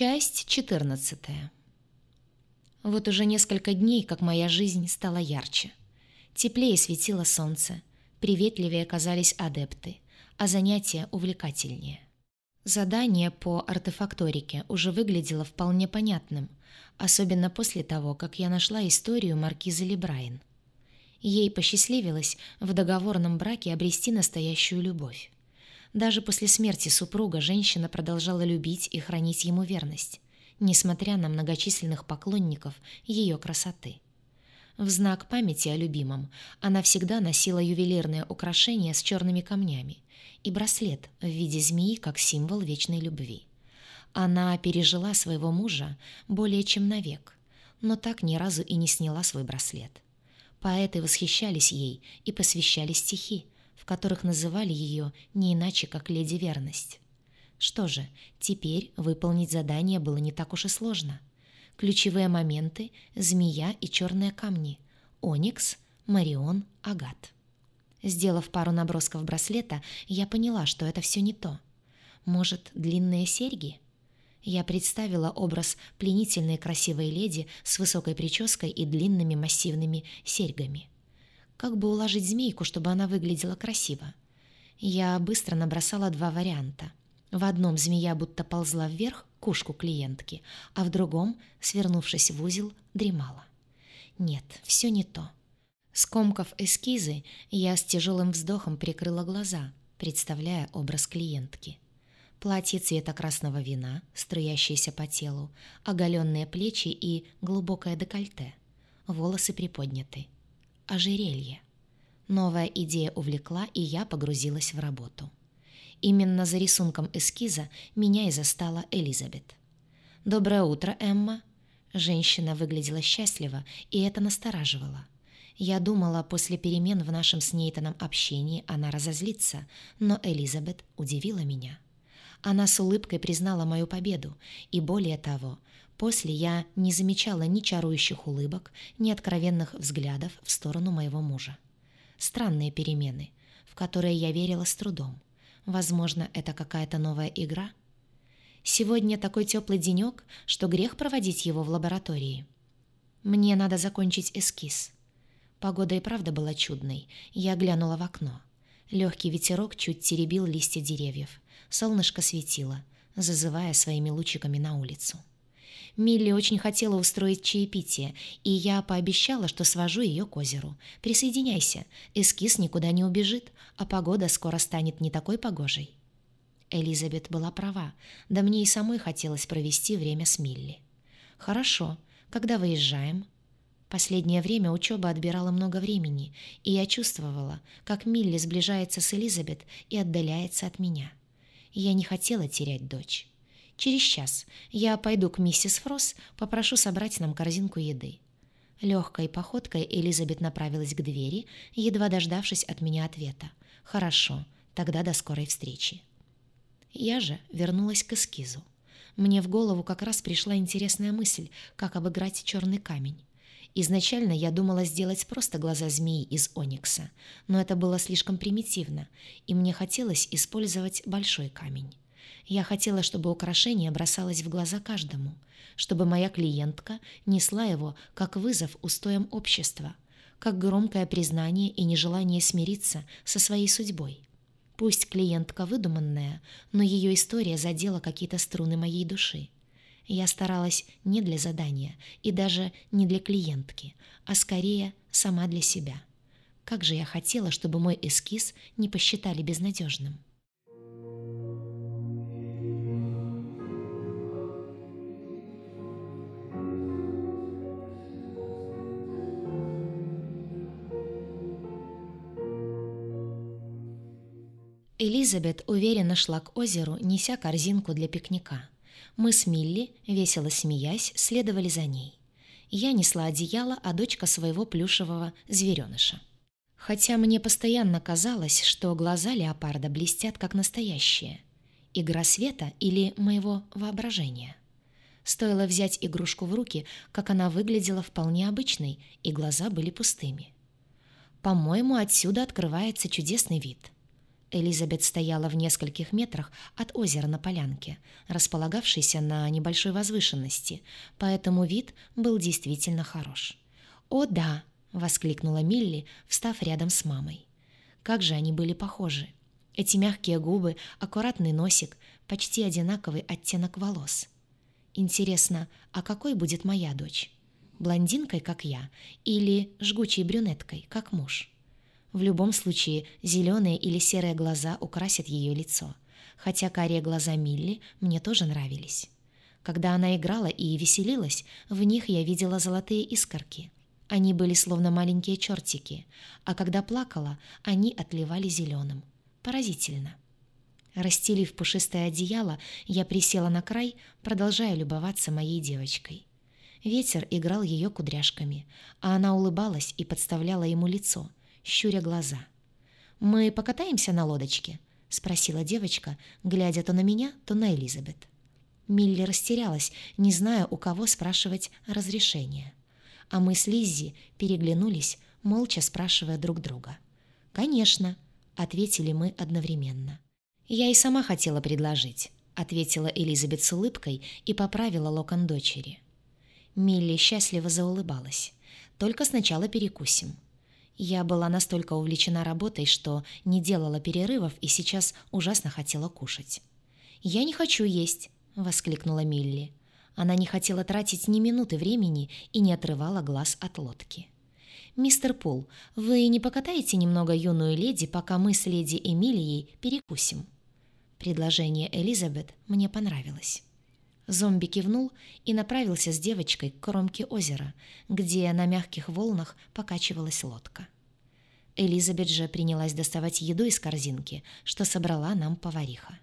Часть 14. Вот уже несколько дней, как моя жизнь стала ярче. Теплее светило солнце, приветливее казались адепты, а занятия увлекательнее. Задание по артефакторике уже выглядело вполне понятным, особенно после того, как я нашла историю маркизы Лебрайн. Ей посчастливилось в договорном браке обрести настоящую любовь. Даже после смерти супруга женщина продолжала любить и хранить ему верность, несмотря на многочисленных поклонников ее красоты. В знак памяти о любимом она всегда носила ювелирное украшение с черными камнями и браслет в виде змеи как символ вечной любви. Она пережила своего мужа более чем на век, но так ни разу и не сняла свой браслет. Поэты восхищались ей и посвящали стихи, в которых называли ее не иначе, как «Леди Верность». Что же, теперь выполнить задание было не так уж и сложно. Ключевые моменты — змея и черные камни, оникс, марион, агат. Сделав пару набросков браслета, я поняла, что это все не то. Может, длинные серьги? Я представила образ пленительной красивой леди с высокой прической и длинными массивными серьгами. Как бы уложить змейку, чтобы она выглядела красиво? Я быстро набросала два варианта. В одном змея будто ползла вверх к ушку клиентки, а в другом, свернувшись в узел, дремала. Нет, все не то. Скомкав эскизы, я с тяжелым вздохом прикрыла глаза, представляя образ клиентки. Платье цвета красного вина, струящееся по телу, оголенные плечи и глубокое декольте. Волосы приподняты ожерелье. Новая идея увлекла, и я погрузилась в работу. Именно за рисунком эскиза меня и застала Элизабет. «Доброе утро, Эмма!» Женщина выглядела счастливо, и это настораживало. Я думала, после перемен в нашем с Нейтаном общении она разозлится, но Элизабет удивила меня. Она с улыбкой признала мою победу, и более того, После я не замечала ни чарующих улыбок, ни откровенных взглядов в сторону моего мужа. Странные перемены, в которые я верила с трудом. Возможно, это какая-то новая игра? Сегодня такой теплый денек, что грех проводить его в лаборатории. Мне надо закончить эскиз. Погода и правда была чудной. Я глянула в окно. Легкий ветерок чуть теребил листья деревьев. Солнышко светило, зазывая своими лучиками на улицу. Милли очень хотела устроить чаепитие, и я пообещала, что свожу ее к озеру. Присоединяйся, эскиз никуда не убежит, а погода скоро станет не такой погожей. Элизабет была права, да мне и самой хотелось провести время с Милли. «Хорошо. Когда выезжаем?» Последнее время учеба отбирала много времени, и я чувствовала, как Милли сближается с Элизабет и отдаляется от меня. Я не хотела терять дочь. Через час я пойду к миссис Фрос, попрошу собрать нам корзинку еды». Легкой походкой Элизабет направилась к двери, едва дождавшись от меня ответа. «Хорошо, тогда до скорой встречи». Я же вернулась к эскизу. Мне в голову как раз пришла интересная мысль, как обыграть черный камень. Изначально я думала сделать просто глаза змеи из оникса, но это было слишком примитивно, и мне хотелось использовать большой камень. Я хотела, чтобы украшение бросалось в глаза каждому, чтобы моя клиентка несла его как вызов устоям общества, как громкое признание и нежелание смириться со своей судьбой. Пусть клиентка выдуманная, но ее история задела какие-то струны моей души. Я старалась не для задания и даже не для клиентки, а скорее сама для себя. Как же я хотела, чтобы мой эскиз не посчитали безнадежным. Элизабет уверенно шла к озеру, неся корзинку для пикника. Мы с Милли, весело смеясь, следовали за ней. Я несла одеяло, а дочка своего плюшевого звереныша. Хотя мне постоянно казалось, что глаза леопарда блестят как настоящие. Игра света или моего воображения. Стоило взять игрушку в руки, как она выглядела вполне обычной, и глаза были пустыми. По-моему, отсюда открывается чудесный вид — Элизабет стояла в нескольких метрах от озера на полянке, располагавшейся на небольшой возвышенности, поэтому вид был действительно хорош. «О, да!» — воскликнула Милли, встав рядом с мамой. Как же они были похожи! Эти мягкие губы, аккуратный носик, почти одинаковый оттенок волос. Интересно, а какой будет моя дочь? Блондинкой, как я, или жгучей брюнеткой, как муж?» В любом случае, зеленые или серые глаза украсят ее лицо, хотя карие глаза Милли мне тоже нравились. Когда она играла и веселилась, в них я видела золотые искорки. Они были словно маленькие чертики, а когда плакала, они отливали зеленым. Поразительно. Расстелив пушистое одеяло, я присела на край, продолжая любоваться моей девочкой. Ветер играл ее кудряшками, а она улыбалась и подставляла ему лицо, щуря глаза. «Мы покатаемся на лодочке?» — спросила девочка, глядя то на меня, то на Элизабет. Милли растерялась, не зная, у кого спрашивать разрешение. А мы с Лиззи переглянулись, молча спрашивая друг друга. «Конечно», — ответили мы одновременно. «Я и сама хотела предложить», — ответила Элизабет с улыбкой и поправила локон дочери. Милли счастливо заулыбалась. «Только сначала перекусим». Я была настолько увлечена работой, что не делала перерывов и сейчас ужасно хотела кушать. «Я не хочу есть», — воскликнула Милли. Она не хотела тратить ни минуты времени и не отрывала глаз от лодки. «Мистер Пул, вы не покатаете немного юную леди, пока мы с леди Эмилией перекусим?» Предложение Элизабет мне понравилось. Зомби кивнул и направился с девочкой к кромке озера, где на мягких волнах покачивалась лодка. Элизабет же принялась доставать еду из корзинки, что собрала нам повариха.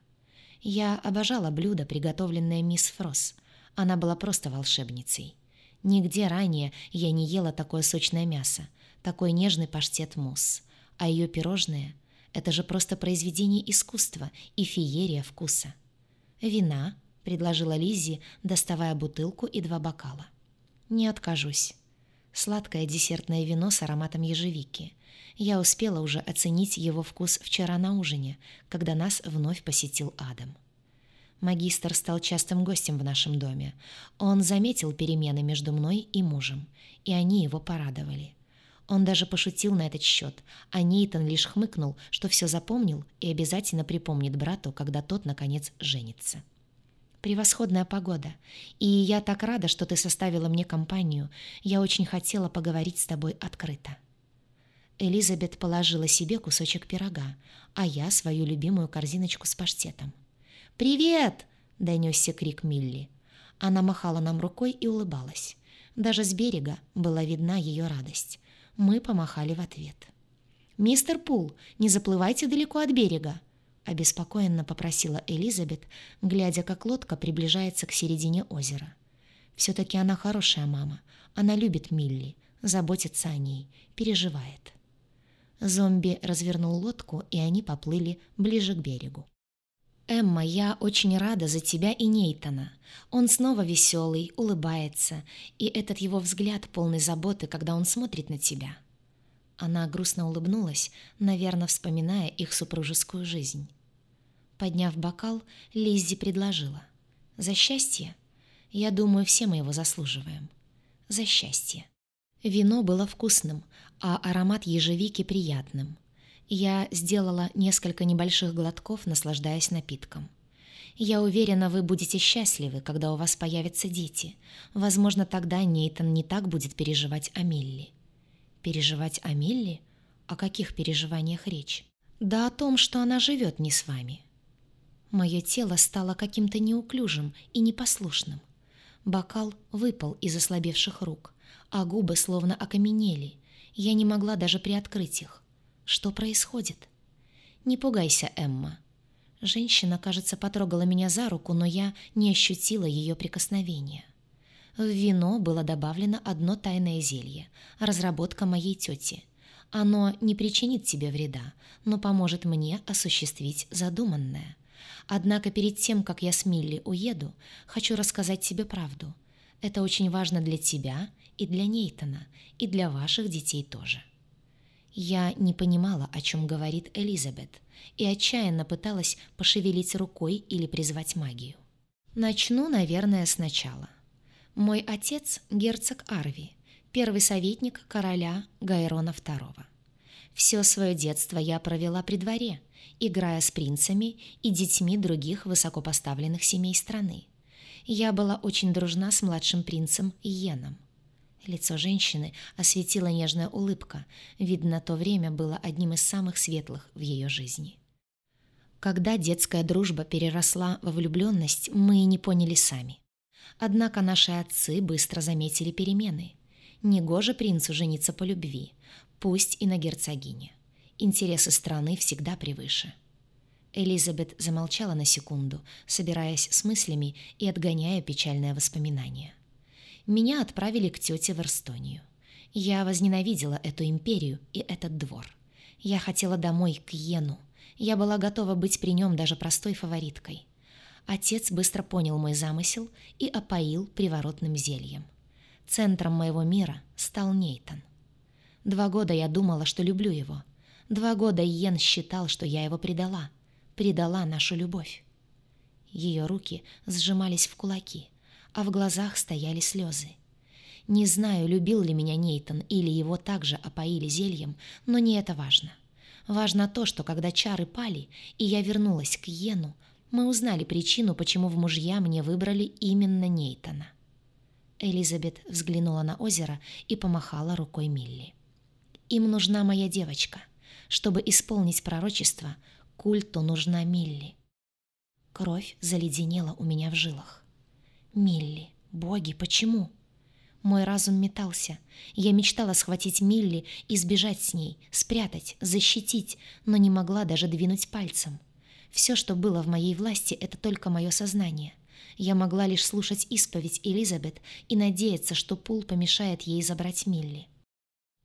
Я обожала блюдо, приготовленное мисс Фрос. Она была просто волшебницей. Нигде ранее я не ела такое сочное мясо, такой нежный паштет-мусс. А ее пирожные — это же просто произведение искусства и феерия вкуса. «Вина», — предложила Лиззи, доставая бутылку и два бокала. «Не откажусь». Сладкое десертное вино с ароматом ежевики. Я успела уже оценить его вкус вчера на ужине, когда нас вновь посетил Адам. Магистр стал частым гостем в нашем доме. Он заметил перемены между мной и мужем, и они его порадовали. Он даже пошутил на этот счет, а Нейтан лишь хмыкнул, что все запомнил и обязательно припомнит брату, когда тот, наконец, женится. Превосходная погода. И я так рада, что ты составила мне компанию. Я очень хотела поговорить с тобой открыто». Элизабет положила себе кусочек пирога, а я свою любимую корзиночку с паштетом. «Привет!» — донесся крик Милли. Она махала нам рукой и улыбалась. Даже с берега была видна ее радость. Мы помахали в ответ. «Мистер Пул, не заплывайте далеко от берега!» Обеспокоенно попросила Элизабет, глядя, как лодка приближается к середине озера. Все-таки она хорошая мама. Она любит Милли, заботится о ней, переживает. Зомби развернул лодку, и они поплыли ближе к берегу. «Эмма, я очень рада за тебя и Нейтана. Он снова веселый, улыбается, и этот его взгляд полный заботы, когда он смотрит на тебя». Она грустно улыбнулась, наверное, вспоминая их супружескую жизнь. Подняв бокал, Лиззи предложила. «За счастье? Я думаю, все мы его заслуживаем. За счастье». Вино было вкусным, а аромат ежевики приятным. Я сделала несколько небольших глотков, наслаждаясь напитком. Я уверена, вы будете счастливы, когда у вас появятся дети. Возможно, тогда Нейтан не так будет переживать о Милли. Переживать о Милли? О каких переживаниях речь? Да о том, что она живет не с вами. Мое тело стало каким-то неуклюжим и непослушным. Бокал выпал из ослабевших рук, а губы словно окаменели. Я не могла даже приоткрыть их. Что происходит? Не пугайся, Эмма. Женщина, кажется, потрогала меня за руку, но я не ощутила ее прикосновения. В вино было добавлено одно тайное зелье, разработка моей тети. Оно не причинит тебе вреда, но поможет мне осуществить задуманное — Однако перед тем, как я с Милли уеду, хочу рассказать тебе правду. Это очень важно для тебя и для Нейтана, и для ваших детей тоже. Я не понимала, о чем говорит Элизабет, и отчаянно пыталась пошевелить рукой или призвать магию. Начну, наверное, сначала. Мой отец – герцог Арви, первый советник короля Гайрона II. Все свое детство я провела при дворе, играя с принцами и детьми других высокопоставленных семей страны. Я была очень дружна с младшим принцем Йеном. Лицо женщины осветила нежная улыбка, видно, то время было одним из самых светлых в ее жизни. Когда детская дружба переросла во влюбленность, мы не поняли сами. Однако наши отцы быстро заметили перемены. Негоже принцу жениться по любви, пусть и на герцогине. Интересы страны всегда превыше. Элизабет замолчала на секунду, собираясь с мыслями и отгоняя печальное воспоминание. Меня отправили к тете в Эрстонию. Я возненавидела эту империю и этот двор. Я хотела домой, к Йену. Я была готова быть при нем даже простой фавориткой. Отец быстро понял мой замысел и опоил приворотным зельем. Центром моего мира стал Нейтан. Два года я думала, что люблю его. Два года Йен считал, что я его предала. Предала нашу любовь. Ее руки сжимались в кулаки, а в глазах стояли слезы. Не знаю, любил ли меня Нейтан или его также опоили зельем, но не это важно. Важно то, что когда чары пали, и я вернулась к Йену, мы узнали причину, почему в мужья мне выбрали именно Нейтана. Элизабет взглянула на озеро и помахала рукой Милли. «Им нужна моя девочка. Чтобы исполнить пророчество, культу нужна Милли». Кровь заледенела у меня в жилах. «Милли, боги, почему?» Мой разум метался. Я мечтала схватить Милли и сбежать с ней, спрятать, защитить, но не могла даже двинуть пальцем. Все, что было в моей власти, это только мое сознание. Я могла лишь слушать исповедь Элизабет и надеяться, что Пул помешает ей забрать Милли.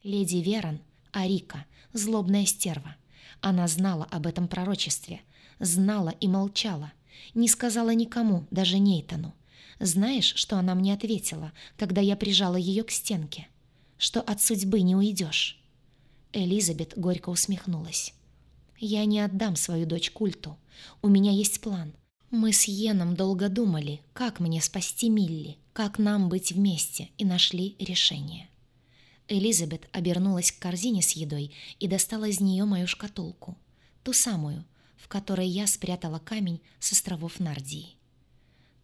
Леди Верон, Арика, злобная стерва. Она знала об этом пророчестве, знала и молчала, не сказала никому, даже Нейтану. Знаешь, что она мне ответила, когда я прижала ее к стенке? Что от судьбы не уйдешь. Элизабет горько усмехнулась. «Я не отдам свою дочь культу. У меня есть план. Мы с Йеном долго думали, как мне спасти Милли, как нам быть вместе, и нашли решение». Элизабет обернулась к корзине с едой и достала из нее мою шкатулку. Ту самую, в которой я спрятала камень с островов Нардии.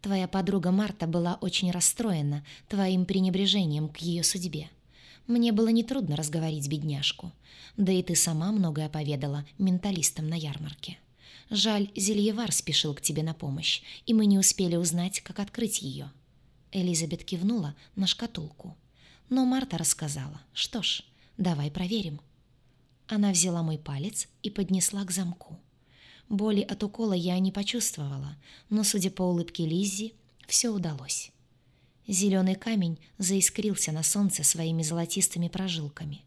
Твоя подруга Марта была очень расстроена твоим пренебрежением к ее судьбе. Мне было нетрудно разговорить бедняжку. Да и ты сама многое поведала менталистам на ярмарке. Жаль, Зельевар спешил к тебе на помощь, и мы не успели узнать, как открыть ее. Элизабет кивнула на шкатулку. Но Марта рассказала. Что ж, давай проверим. Она взяла мой палец и поднесла к замку. Боли от укола я не почувствовала, но, судя по улыбке Лиззи, все удалось. Зеленый камень заискрился на солнце своими золотистыми прожилками.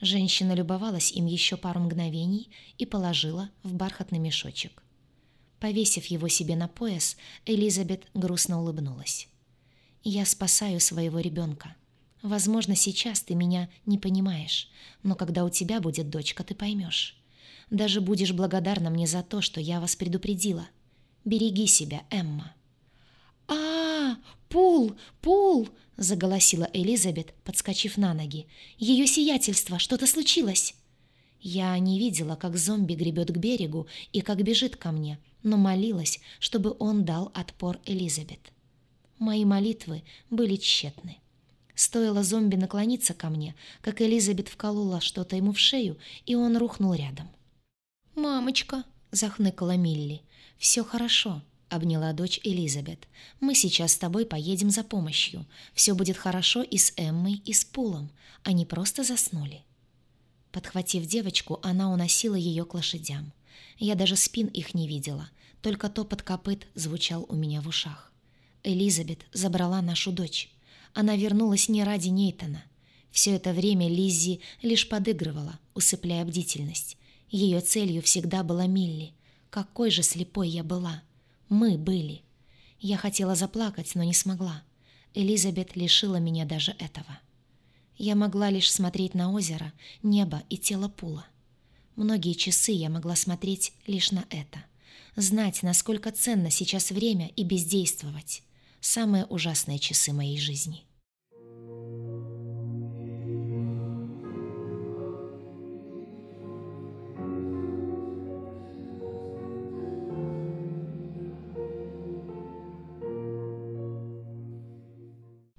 Женщина любовалась им еще пару мгновений и положила в бархатный мешочек. Повесив его себе на пояс, Элизабет грустно улыбнулась. «Я спасаю своего ребенка. Возможно, сейчас ты меня не понимаешь, но когда у тебя будет дочка, ты поймешь. Даже будешь благодарна мне за то, что я вас предупредила. Береги себя, Эмма». А, -а, -а Пул, Пул!» — заголосила Элизабет, подскочив на ноги. «Ее сиятельство! Что-то случилось!» Я не видела, как зомби гребет к берегу и как бежит ко мне, но молилась, чтобы он дал отпор Элизабет. Мои молитвы были тщетны. Стоило зомби наклониться ко мне, как Элизабет вколола что-то ему в шею, и он рухнул рядом. «Мамочка!» — захныкала Милли. «Все хорошо», — обняла дочь Элизабет. «Мы сейчас с тобой поедем за помощью. Все будет хорошо и с Эммой, и с Пулом. Они просто заснули». Подхватив девочку, она уносила ее к лошадям. Я даже спин их не видела, только топот копыт звучал у меня в ушах. Элизабет забрала нашу дочь. Она вернулась не ради Нейтана. Все это время Лиззи лишь подыгрывала, усыпляя бдительность. Ее целью всегда была Милли. Какой же слепой я была. Мы были. Я хотела заплакать, но не смогла. Элизабет лишила меня даже этого. Я могла лишь смотреть на озеро, небо и тело Пула. Многие часы я могла смотреть лишь на это. Знать, насколько ценно сейчас время и бездействовать. Самые ужасные часы моей жизни.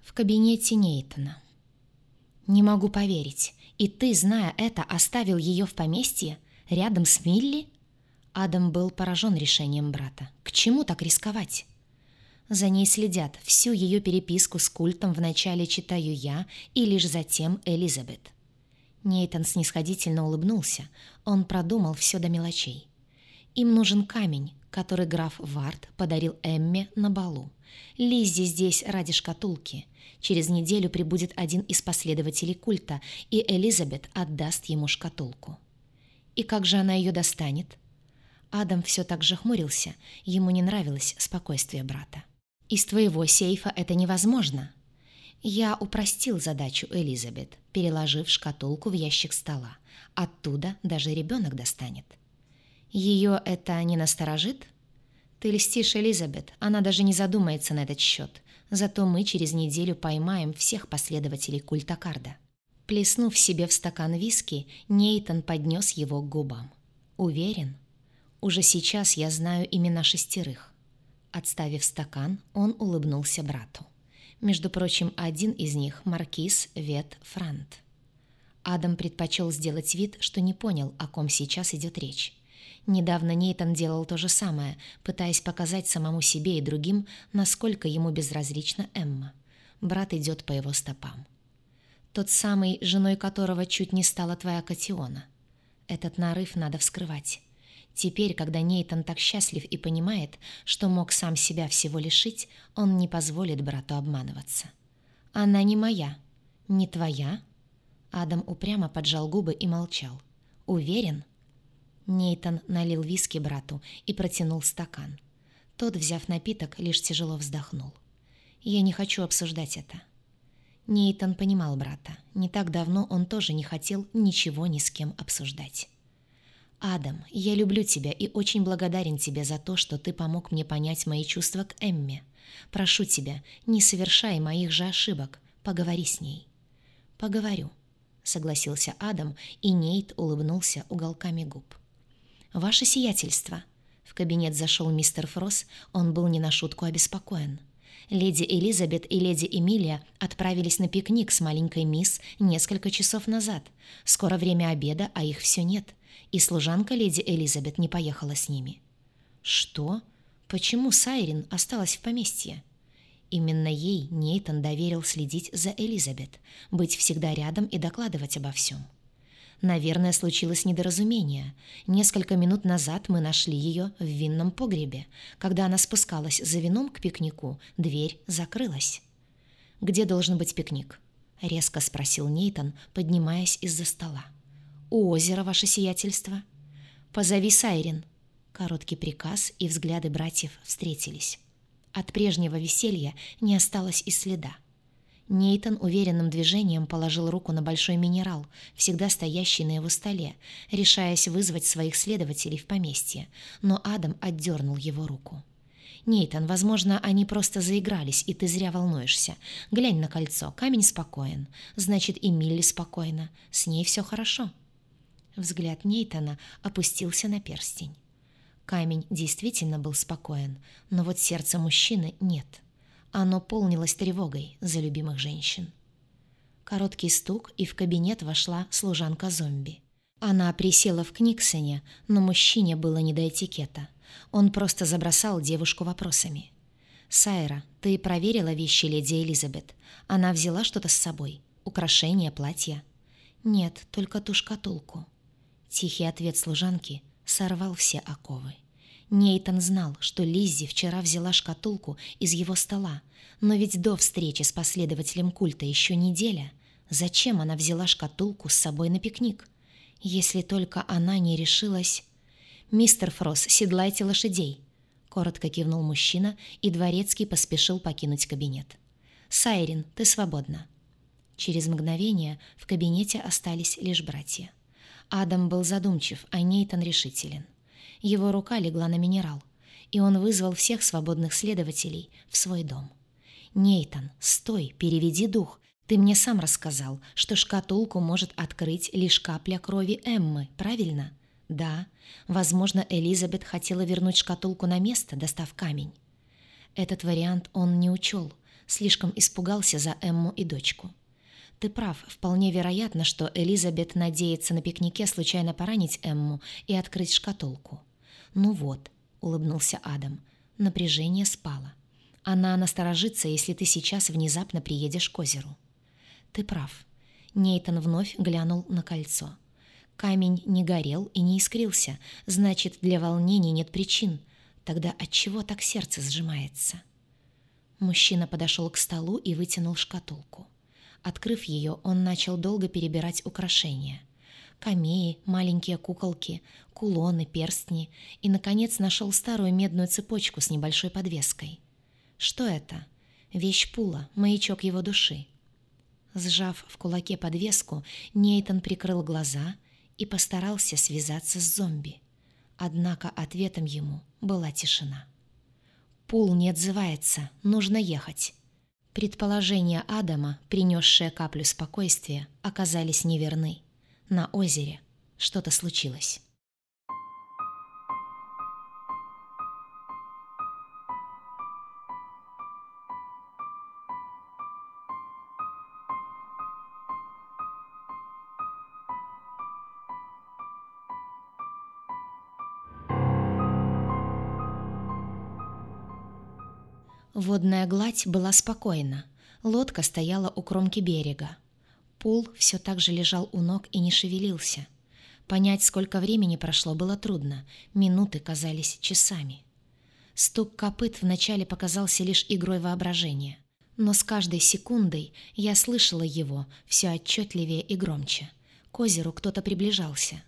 В кабинете Нейтона. «Не могу поверить. И ты, зная это, оставил ее в поместье? Рядом с Милли?» Адам был поражен решением брата. «К чему так рисковать?» За ней следят. Всю ее переписку с культом вначале читаю я и лишь затем Элизабет. Нейтан снисходительно улыбнулся. Он продумал все до мелочей. Им нужен камень, который граф Вард подарил Эмме на балу. Лиззи здесь ради шкатулки. Через неделю прибудет один из последователей культа, и Элизабет отдаст ему шкатулку. И как же она ее достанет? Адам все так же хмурился, ему не нравилось спокойствие брата. «Из твоего сейфа это невозможно». Я упростил задачу Элизабет, переложив шкатулку в ящик стола. Оттуда даже ребенок достанет. Ее это не насторожит? Ты льстишь, Элизабет, она даже не задумается на этот счет. Зато мы через неделю поймаем всех последователей культа Карда. Плеснув себе в стакан виски, Нейтон поднес его к губам. Уверен? Уже сейчас я знаю имена шестерых. Отставив стакан, он улыбнулся брату. Между прочим, один из них — маркиз Вет Франт. Адам предпочел сделать вид, что не понял, о ком сейчас идет речь. Недавно Нейтан делал то же самое, пытаясь показать самому себе и другим, насколько ему безразлична Эмма. Брат идет по его стопам. Тот самый, женой которого чуть не стала твоя Катиона. Этот нарыв надо вскрывать. Теперь, когда Нейтан так счастлив и понимает, что мог сам себя всего лишить, он не позволит брату обманываться. «Она не моя. Не твоя?» Адам упрямо поджал губы и молчал. «Уверен?» Нейтан налил виски брату и протянул стакан. Тот, взяв напиток, лишь тяжело вздохнул. «Я не хочу обсуждать это». Нейтан понимал брата. Не так давно он тоже не хотел ничего ни с кем обсуждать. «Адам, я люблю тебя и очень благодарен тебе за то, что ты помог мне понять мои чувства к Эмме. Прошу тебя, не совершай моих же ошибок. Поговори с ней». «Поговорю», — согласился Адам, и Нейт улыбнулся уголками губ. «Ваше сиятельство!» В кабинет зашел мистер Фрос, он был не на шутку обеспокоен. Леди Элизабет и леди Эмилия отправились на пикник с маленькой мисс несколько часов назад. Скоро время обеда, а их все нет. И служанка леди Элизабет не поехала с ними. Что? Почему Сайрин осталась в поместье? Именно ей Нейтан доверил следить за Элизабет, быть всегда рядом и докладывать обо всем. Наверное, случилось недоразумение. Несколько минут назад мы нашли ее в винном погребе. Когда она спускалась за вином к пикнику, дверь закрылась. «Где должен быть пикник?» — резко спросил Нейтон, поднимаясь из-за стола. «У озера, ваше сиятельство». «Позови Сайрин». Короткий приказ, и взгляды братьев встретились. От прежнего веселья не осталось и следа. Нейтон уверенным движением положил руку на большой минерал, всегда стоящий на его столе, решаясь вызвать своих следователей в поместье, но Адам отдернул его руку. «Нейтан, возможно, они просто заигрались, и ты зря волнуешься. Глянь на кольцо, камень спокоен. Значит, и Милли спокойна. С ней все хорошо». Взгляд Нейтана опустился на перстень. Камень действительно был спокоен, но вот сердце мужчины нет — оно полнилось тревогой за любимых женщин. Короткий стук, и в кабинет вошла служанка-зомби. Она присела в Книксоне, но мужчине было не до этикета. Он просто забросал девушку вопросами. «Сайра, ты проверила вещи леди Элизабет? Она взяла что-то с собой? Украшение, платье?» «Нет, только ту шкатулку». Тихий ответ служанки сорвал все оковы. Нейтан знал, что Лиззи вчера взяла шкатулку из его стола, но ведь до встречи с последователем культа еще неделя. Зачем она взяла шкатулку с собой на пикник? Если только она не решилась... «Мистер Фрос, седлайте лошадей!» Коротко кивнул мужчина, и дворецкий поспешил покинуть кабинет. «Сайрин, ты свободна». Через мгновение в кабинете остались лишь братья. Адам был задумчив, а Нейтан решителен. Его рука легла на минерал, и он вызвал всех свободных следователей в свой дом. «Нейтан, стой, переведи дух. Ты мне сам рассказал, что шкатулку может открыть лишь капля крови Эммы, правильно?» «Да. Возможно, Элизабет хотела вернуть шкатулку на место, достав камень». Этот вариант он не учел, слишком испугался за Эмму и дочку. Ты прав, вполне вероятно, что Элизабет надеется на пикнике случайно поранить Эмму и открыть шкатулку. «Ну вот», — улыбнулся Адам, — напряжение спало. Она насторожится, если ты сейчас внезапно приедешь к озеру. Ты прав. Нейтон вновь глянул на кольцо. Камень не горел и не искрился, значит, для волнений нет причин. Тогда от чего так сердце сжимается? Мужчина подошел к столу и вытянул шкатулку. Открыв ее, он начал долго перебирать украшения. Камеи, маленькие куколки, кулоны, перстни и, наконец, нашел старую медную цепочку с небольшой подвеской. Что это? Вещь Пула, маячок его души. Сжав в кулаке подвеску, Нейтон прикрыл глаза и постарался связаться с зомби. Однако ответом ему была тишина. Пул не отзывается, нужно ехать. Предположения Адама, принесшие каплю спокойствия, оказались неверны. На озере что-то случилось. Водная гладь была спокойна. Лодка стояла у кромки берега. Пул все так же лежал у ног и не шевелился. Понять, сколько времени прошло, было трудно. Минуты казались часами. Стук копыт вначале показался лишь игрой воображения. Но с каждой секундой я слышала его все отчетливее и громче. К озеру кто-то приближался.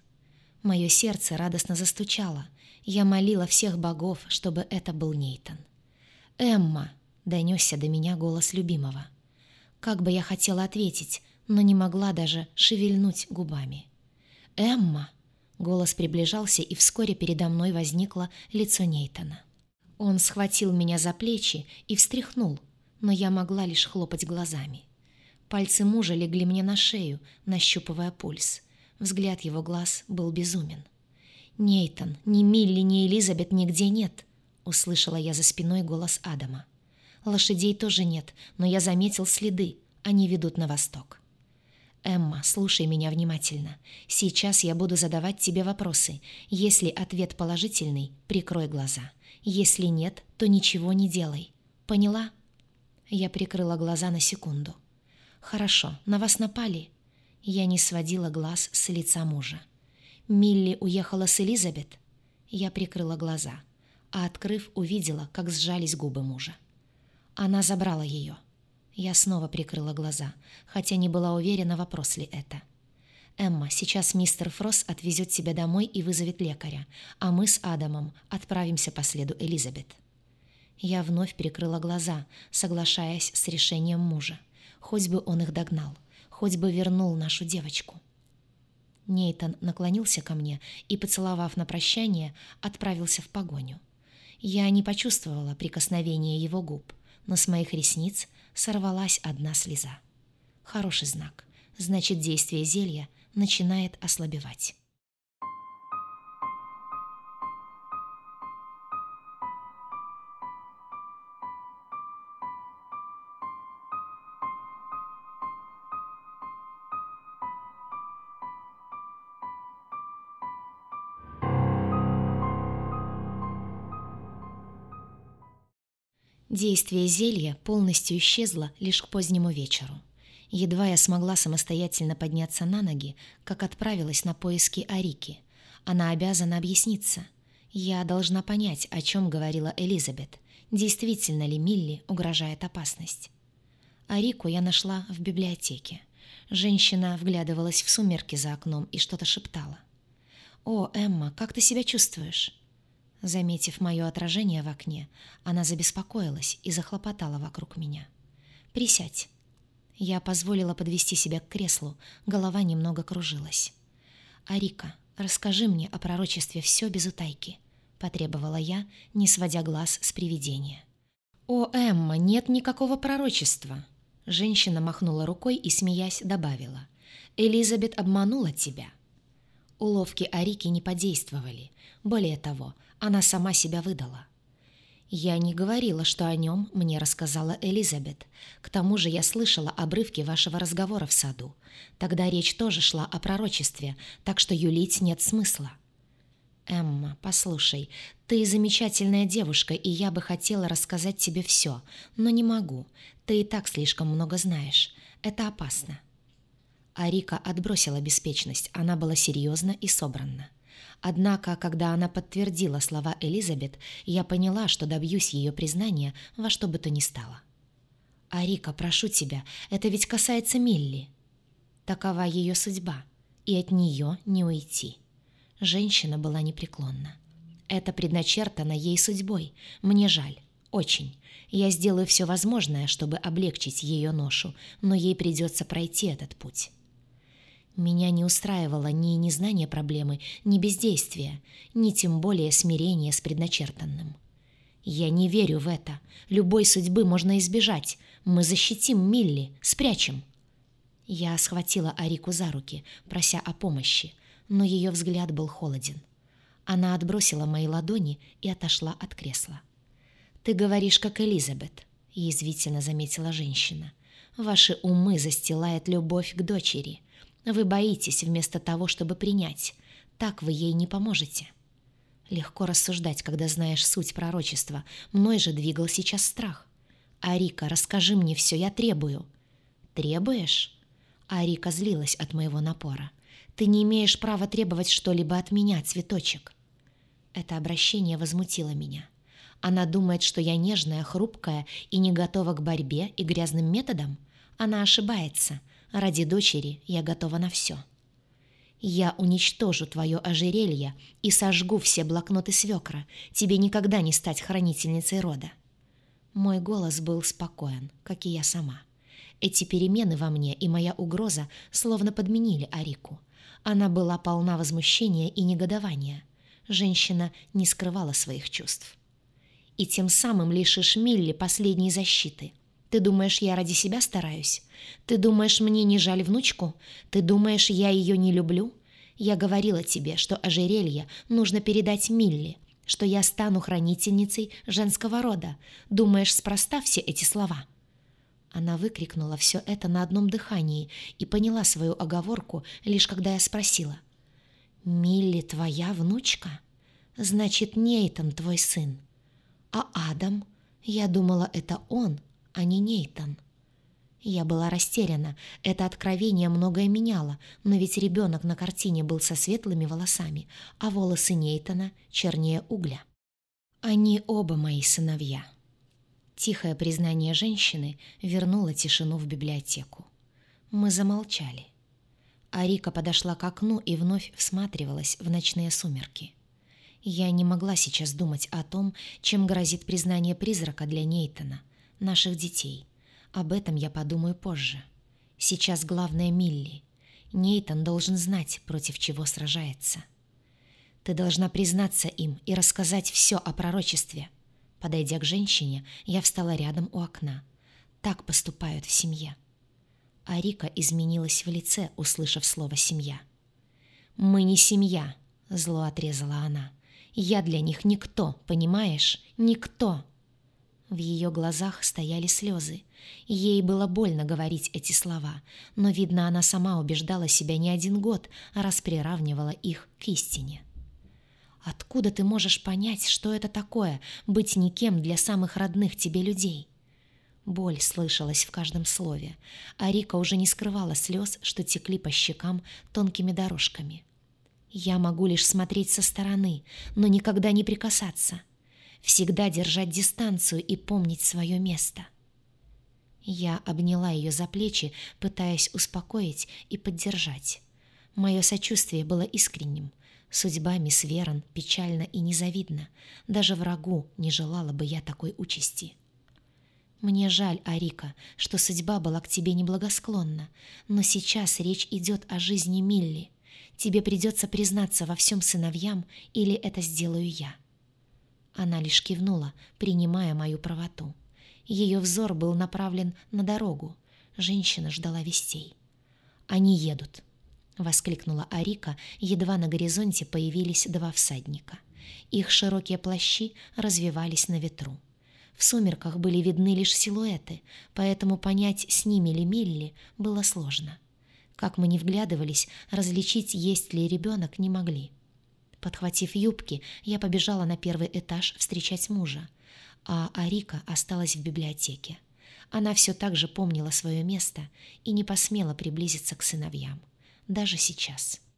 Мое сердце радостно застучало. Я молила всех богов, чтобы это был Нейтан. «Эмма!» — донесся до меня голос любимого. Как бы я хотела ответить, но не могла даже шевельнуть губами. «Эмма!» — голос приближался, и вскоре передо мной возникло лицо Нейтана. Он схватил меня за плечи и встряхнул, но я могла лишь хлопать глазами. Пальцы мужа легли мне на шею, нащупывая пульс. Взгляд его глаз был безумен. «Нейтан, ни Милли, ни Элизабет нигде нет!» — услышала я за спиной голос Адама. «Лошадей тоже нет, но я заметил следы. Они ведут на восток». «Эмма, слушай меня внимательно. Сейчас я буду задавать тебе вопросы. Если ответ положительный, прикрой глаза. Если нет, то ничего не делай. Поняла?» Я прикрыла глаза на секунду. «Хорошо, на вас напали?» Я не сводила глаз с лица мужа. «Милли уехала с Элизабет?» Я прикрыла глаза а открыв, увидела, как сжались губы мужа. Она забрала ее. Я снова прикрыла глаза, хотя не была уверена, вопрос ли это. «Эмма, сейчас мистер Фрос отвезет тебя домой и вызовет лекаря, а мы с Адамом отправимся по следу Элизабет». Я вновь прикрыла глаза, соглашаясь с решением мужа. Хоть бы он их догнал, хоть бы вернул нашу девочку. Нейтан наклонился ко мне и, поцеловав на прощание, отправился в погоню. Я не почувствовала прикосновения его губ, но с моих ресниц сорвалась одна слеза. Хороший знак. Значит, действие зелья начинает ослабевать. Действие зелья полностью исчезло лишь к позднему вечеру. Едва я смогла самостоятельно подняться на ноги, как отправилась на поиски Арики. Она обязана объясниться. Я должна понять, о чем говорила Элизабет. Действительно ли Милли угрожает опасность? Арику я нашла в библиотеке. Женщина вглядывалась в сумерки за окном и что-то шептала. «О, Эмма, как ты себя чувствуешь?» Заметив мое отражение в окне, она забеспокоилась и захлопотала вокруг меня. «Присядь». Я позволила подвести себя к креслу, голова немного кружилась. «Арика, расскажи мне о пророчестве все без утайки», — потребовала я, не сводя глаз с привидения. «О, Эмма, нет никакого пророчества!» Женщина махнула рукой и, смеясь, добавила. «Элизабет обманула тебя». Уловки Арики не подействовали. Более того, она сама себя выдала. «Я не говорила, что о нем мне рассказала Элизабет. К тому же я слышала обрывки вашего разговора в саду. Тогда речь тоже шла о пророчестве, так что юлить нет смысла». «Эмма, послушай, ты замечательная девушка, и я бы хотела рассказать тебе все, но не могу. Ты и так слишком много знаешь. Это опасно». Арика отбросила беспечность, она была серьезна и собранна. Однако, когда она подтвердила слова Элизабет, я поняла, что добьюсь ее признания во что бы то ни стало. «Арика, прошу тебя, это ведь касается Милли». Такова ее судьба, и от нее не уйти. Женщина была непреклонна. Это предначертано ей судьбой. Мне жаль. Очень. Я сделаю все возможное, чтобы облегчить ее ношу, но ей придется пройти этот путь. Меня не устраивало ни незнание проблемы, ни бездействие, ни тем более смирение с предначертанным. Я не верю в это. Любой судьбы можно избежать. Мы защитим Милли, спрячем. Я схватила Арику за руки, прося о помощи, но ее взгляд был холоден. Она отбросила мои ладони и отошла от кресла. «Ты говоришь, как Элизабет», — язвительно заметила женщина. «Ваши умы застилает любовь к дочери. Вы боитесь вместо того, чтобы принять. Так вы ей не поможете. Легко рассуждать, когда знаешь суть пророчества. Мной же двигал сейчас страх. «Арика, расскажи мне все, я требую». «Требуешь?» Арика злилась от моего напора. «Ты не имеешь права требовать что-либо от меня, цветочек». Это обращение возмутило меня. Она думает, что я нежная, хрупкая и не готова к борьбе и грязным методам? Она ошибается — Ради дочери я готова на все. Я уничтожу твое ожерелье и сожгу все блокноты свекра. Тебе никогда не стать хранительницей рода. Мой голос был спокоен, как и я сама. Эти перемены во мне и моя угроза словно подменили Арику. Она была полна возмущения и негодования. Женщина не скрывала своих чувств. И тем самым лишишь Милли последней защиты — ты думаешь, я ради себя стараюсь? Ты думаешь, мне не жаль внучку? Ты думаешь, я ее не люблю? Я говорила тебе, что ожерелье нужно передать Милли, что я стану хранительницей женского рода. Думаешь, спроста все эти слова?» Она выкрикнула все это на одном дыхании и поняла свою оговорку, лишь когда я спросила. «Милли твоя внучка? Значит, Нейтан твой сын. А Адам? Я думала, это он, а не Нейтан. Я была растеряна. Это откровение многое меняло, но ведь ребенок на картине был со светлыми волосами, а волосы Нейтана чернее угля. Они оба мои сыновья. Тихое признание женщины вернуло тишину в библиотеку. Мы замолчали. Арика подошла к окну и вновь всматривалась в ночные сумерки. Я не могла сейчас думать о том, чем грозит признание призрака для Нейтана — наших детей. Об этом я подумаю позже. Сейчас главное Милли. Нейтан должен знать, против чего сражается. Ты должна признаться им и рассказать все о пророчестве. Подойдя к женщине, я встала рядом у окна. Так поступают в семье. Арика изменилась в лице, услышав слово «семья». «Мы не семья», — зло отрезала она. «Я для них никто, понимаешь? Никто!» В ее глазах стояли слезы. Ей было больно говорить эти слова, но, видно, она сама убеждала себя не один год, раз приравнивала их к истине. «Откуда ты можешь понять, что это такое — быть никем для самых родных тебе людей?» Боль слышалась в каждом слове, а Рика уже не скрывала слез, что текли по щекам тонкими дорожками. «Я могу лишь смотреть со стороны, но никогда не прикасаться» всегда держать дистанцию и помнить свое место. Я обняла ее за плечи, пытаясь успокоить и поддержать. Мое сочувствие было искренним. Судьба мисс Верон печальна и незавидна. Даже врагу не желала бы я такой участи. Мне жаль, Арика, что судьба была к тебе неблагосклонна, но сейчас речь идет о жизни Милли. Тебе придется признаться во всем сыновьям, или это сделаю я». Она лишь кивнула, принимая мою правоту. Ее взор был направлен на дорогу. Женщина ждала вестей. «Они едут», — воскликнула Арика, едва на горизонте появились два всадника. Их широкие плащи развивались на ветру. В сумерках были видны лишь силуэты, поэтому понять, с ними ли Милли, было сложно. Как мы не вглядывались, различить, есть ли ребенок, не могли. Подхватив юбки, я побежала на первый этаж встречать мужа, а Арика осталась в библиотеке. Она все так же помнила свое место и не посмела приблизиться к сыновьям, даже сейчас.